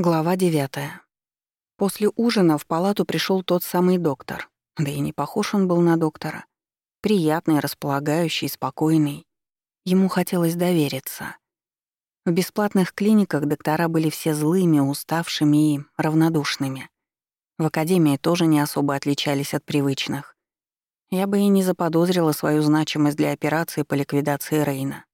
Глава девятая. После ужина в палату пришел тот самый доктор. Да и не похож он был на доктора. Приятный, располагающий, спокойный. Ему хотелось довериться. В бесплатных клиниках доктора были все злыми, уставшими и равнодушными. В академии тоже не особо отличались от привычных. Я бы и не заподозрила свою значимость для операции по ликвидации Рейна.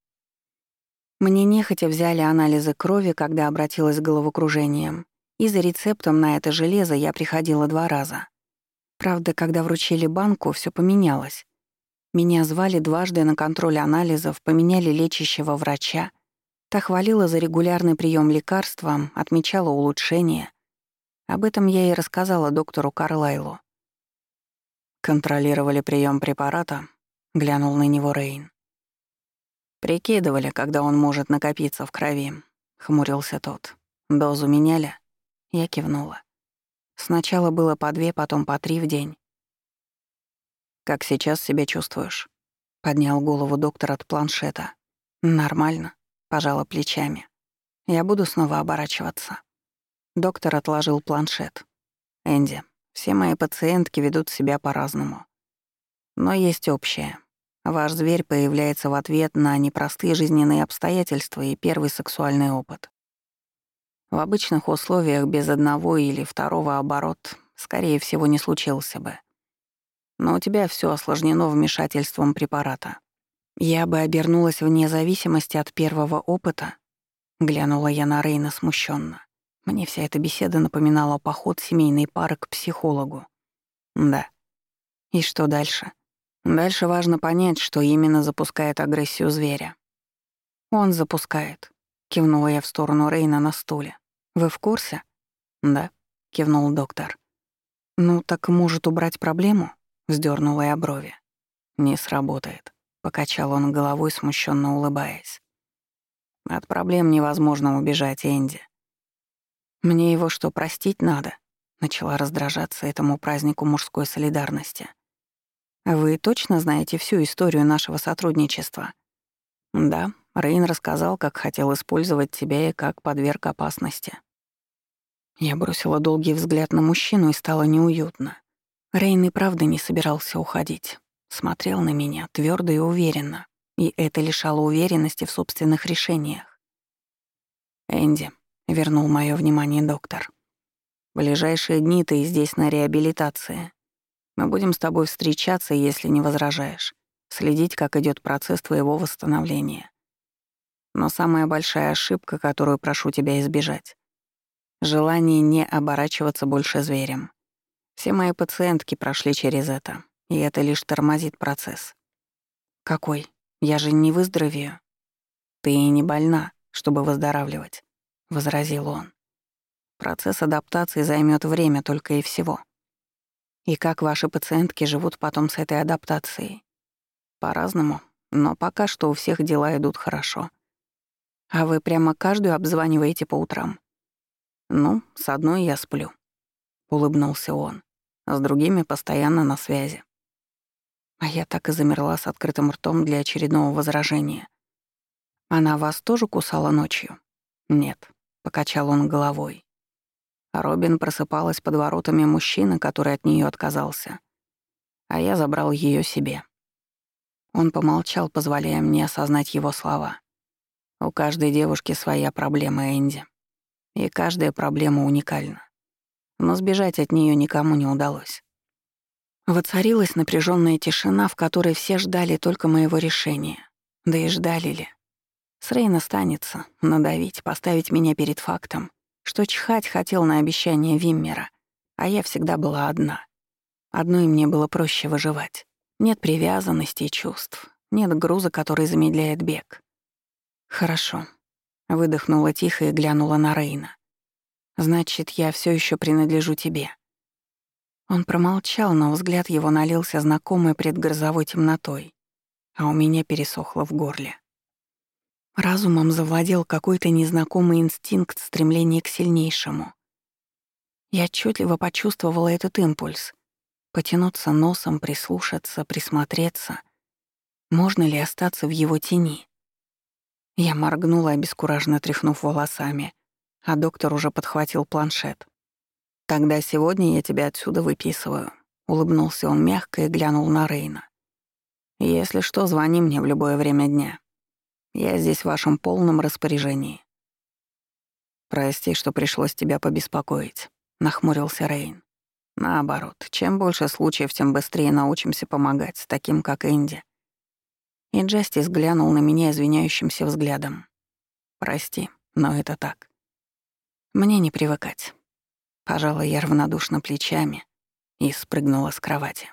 Мне нехотя взяли анализы крови, когда обратилась к головокружением, и за рецептом на это железо я приходила два раза. Правда, когда вручили банку, все поменялось. Меня звали дважды на контроль анализов, поменяли лечащего врача. Та хвалила за регулярный прием лекарства, отмечала улучшения. Об этом я и рассказала доктору Карлайлу. «Контролировали прием препарата?» — глянул на него Рейн. «Прикидывали, когда он может накопиться в крови», — хмурился тот. «Дозу меняли?» Я кивнула. Сначала было по две, потом по три в день. «Как сейчас себя чувствуешь?» — поднял голову доктор от планшета. «Нормально», — пожала плечами. «Я буду снова оборачиваться». Доктор отложил планшет. «Энди, все мои пациентки ведут себя по-разному. Но есть общее. Ваш зверь появляется в ответ на непростые жизненные обстоятельства и первый сексуальный опыт. В обычных условиях без одного или второго оборот, скорее всего, не случился бы. Но у тебя все осложнено вмешательством препарата. Я бы обернулась вне зависимости от первого опыта, глянула я на Рейна смущенно. Мне вся эта беседа напоминала поход семейной пары к психологу. Да. И что дальше? Дальше важно понять, что именно запускает агрессию зверя. Он запускает. Кивнула я в сторону Рейна на стуле. Вы в курсе? Да, кивнул доктор. Ну так может убрать проблему? Вздернула я брови. Не сработает. Покачал он головой, смущенно улыбаясь. От проблем невозможно убежать, Энди. Мне его что, простить надо? Начала раздражаться этому празднику мужской солидарности. Вы точно знаете всю историю нашего сотрудничества? Да, Рейн рассказал, как хотел использовать тебя и как подверг опасности. Я бросила долгий взгляд на мужчину и стало неуютно. Рейн и правда не собирался уходить. Смотрел на меня твердо и уверенно, и это лишало уверенности в собственных решениях. «Энди», — вернул мое внимание доктор, — «в ближайшие дни ты здесь на реабилитации. Мы будем с тобой встречаться, если не возражаешь, следить, как идет процесс твоего восстановления. Но самая большая ошибка, которую прошу тебя избежать — желание не оборачиваться больше зверем. Все мои пациентки прошли через это, и это лишь тормозит процесс. Какой? Я же не выздоровею. Ты и не больна, чтобы выздоравливать, — возразил он. Процесс адаптации займет время только и всего. И как ваши пациентки живут потом с этой адаптацией? По-разному, но пока что у всех дела идут хорошо. А вы прямо каждую обзваниваете по утрам? Ну, с одной я сплю. Улыбнулся он. С другими постоянно на связи. А я так и замерла с открытым ртом для очередного возражения. Она вас тоже кусала ночью? Нет, покачал он головой. Робин просыпалась под воротами мужчины, который от нее отказался. А я забрал ее себе. Он помолчал, позволяя мне осознать его слова. У каждой девушки своя проблема, Энди. И каждая проблема уникальна. Но сбежать от нее никому не удалось. Воцарилась напряженная тишина, в которой все ждали только моего решения. Да и ждали ли. С Рейна станется надавить, поставить меня перед фактом, что чихать хотел на обещание Виммера, а я всегда была одна. Одной мне было проще выживать. Нет привязанности и чувств, нет груза, который замедляет бег. «Хорошо», — выдохнула тихо и глянула на Рейна. «Значит, я все еще принадлежу тебе». Он промолчал, но взгляд его налился знакомой предгрозовой темнотой, а у меня пересохло в горле. Разумом завладел какой-то незнакомый инстинкт стремления к сильнейшему. Я отчетливо почувствовала этот импульс. Потянуться носом, прислушаться, присмотреться. Можно ли остаться в его тени? Я моргнула, обескураженно тряхнув волосами, а доктор уже подхватил планшет. «Тогда сегодня я тебя отсюда выписываю», — улыбнулся он мягко и глянул на Рейна. «Если что, звони мне в любое время дня. Я здесь в вашем полном распоряжении». «Прости, что пришлось тебя побеспокоить», — нахмурился Рейн. «Наоборот, чем больше случаев, тем быстрее научимся помогать таким, как Энди». И Джастис глянул на меня извиняющимся взглядом. «Прости, но это так. Мне не привыкать». Пожала я равнодушно плечами и спрыгнула с кровати.